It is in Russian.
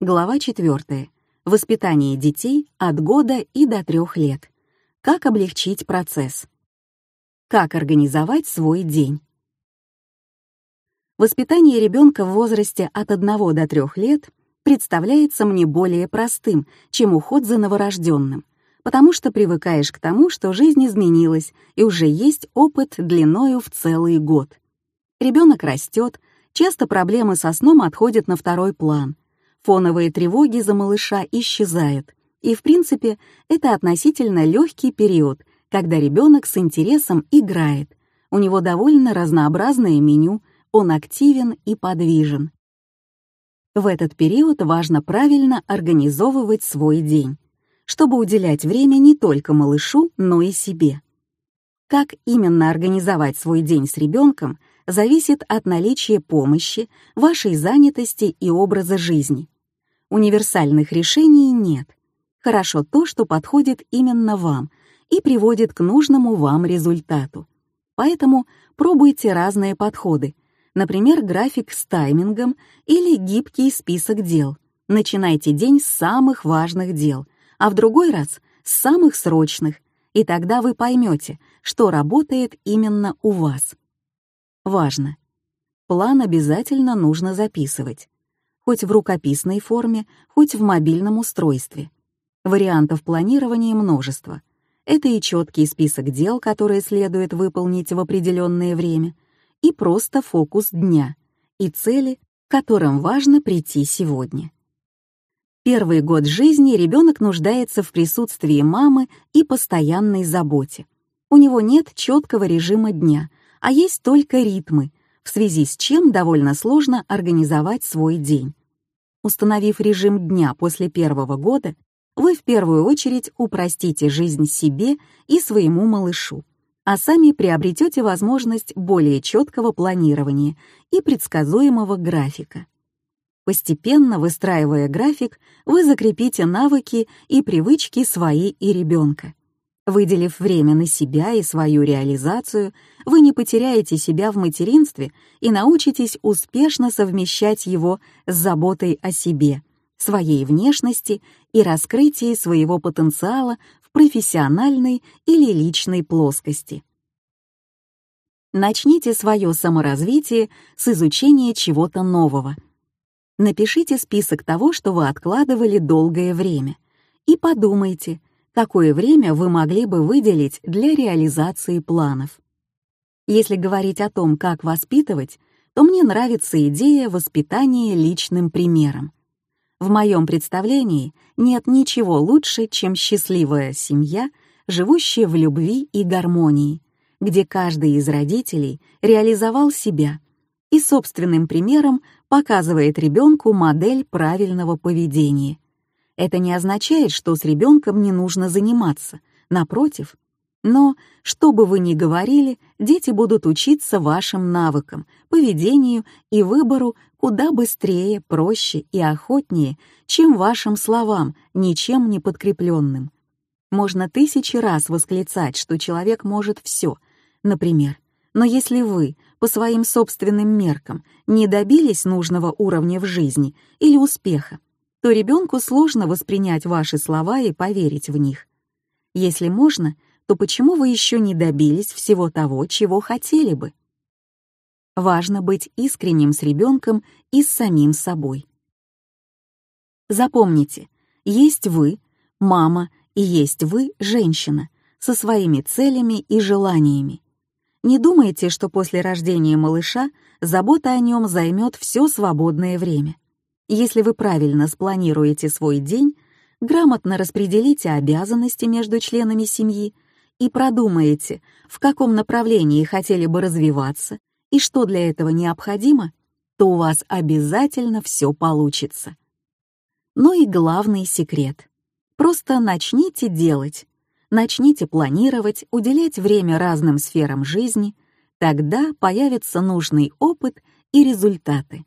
Глава 4. Воспитание детей от года и до трех лет. Как облегчить процесс. Как организовать свой день. Воспитание ребенка в возрасте от 1 до 3 лет представляется мне более простым, чем уход за новорожденным, потому что привыкаешь к тому, что жизнь изменилась и уже есть опыт длиною в целый год. Ребенок растет, часто проблемы со сном отходят на второй план — фоновые тревоги за малыша исчезают, и, в принципе, это относительно легкий период, когда ребенок с интересом играет. У него довольно разнообразное меню, он активен и подвижен. В этот период важно правильно организовывать свой день, чтобы уделять время не только малышу, но и себе. Как именно организовать свой день с ребенком, зависит от наличия помощи, вашей занятости и образа жизни. Универсальных решений нет. Хорошо то, что подходит именно вам и приводит к нужному вам результату. Поэтому пробуйте разные подходы, например, график с таймингом или гибкий список дел. Начинайте день с самых важных дел, а в другой раз — с самых срочных, и тогда вы поймете, что работает именно у вас. Важно. План обязательно нужно записывать хоть в рукописной форме, хоть в мобильном устройстве. Вариантов планирования множество. Это и четкий список дел, которые следует выполнить в определенное время, и просто фокус дня, и цели, которым важно прийти сегодня. Первый год жизни ребенок нуждается в присутствии мамы и постоянной заботе. У него нет четкого режима дня, а есть только ритмы, в связи с чем довольно сложно организовать свой день. Установив режим дня после первого года, вы в первую очередь упростите жизнь себе и своему малышу, а сами приобретете возможность более четкого планирования и предсказуемого графика. Постепенно выстраивая график, вы закрепите навыки и привычки свои и ребенка. Выделив время на себя и свою реализацию, вы не потеряете себя в материнстве и научитесь успешно совмещать его с заботой о себе, своей внешности и раскрытии своего потенциала в профессиональной или личной плоскости. Начните свое саморазвитие с изучения чего-то нового. Напишите список того, что вы откладывали долгое время, и подумайте — какое время вы могли бы выделить для реализации планов. Если говорить о том, как воспитывать, то мне нравится идея воспитания личным примером. В моем представлении нет ничего лучше, чем счастливая семья, живущая в любви и гармонии, где каждый из родителей реализовал себя и собственным примером показывает ребенку модель правильного поведения — это не означает, что с ребенком не нужно заниматься, напротив. Но, что бы вы ни говорили, дети будут учиться вашим навыкам, поведению и выбору куда быстрее, проще и охотнее, чем вашим словам, ничем не подкрепленным. Можно тысячи раз восклицать, что человек может все, например, но если вы, по своим собственным меркам, не добились нужного уровня в жизни или успеха, то ребенку сложно воспринять ваши слова и поверить в них. Если можно, то почему вы еще не добились всего того, чего хотели бы? Важно быть искренним с ребенком и с самим собой. Запомните, есть вы, мама, и есть вы, женщина, со своими целями и желаниями. Не думайте, что после рождения малыша забота о нем займет все свободное время. Если вы правильно спланируете свой день, грамотно распределите обязанности между членами семьи и продумаете, в каком направлении хотели бы развиваться и что для этого необходимо, то у вас обязательно все получится. Но и главный секрет. Просто начните делать. Начните планировать, уделять время разным сферам жизни, тогда появится нужный опыт и результаты.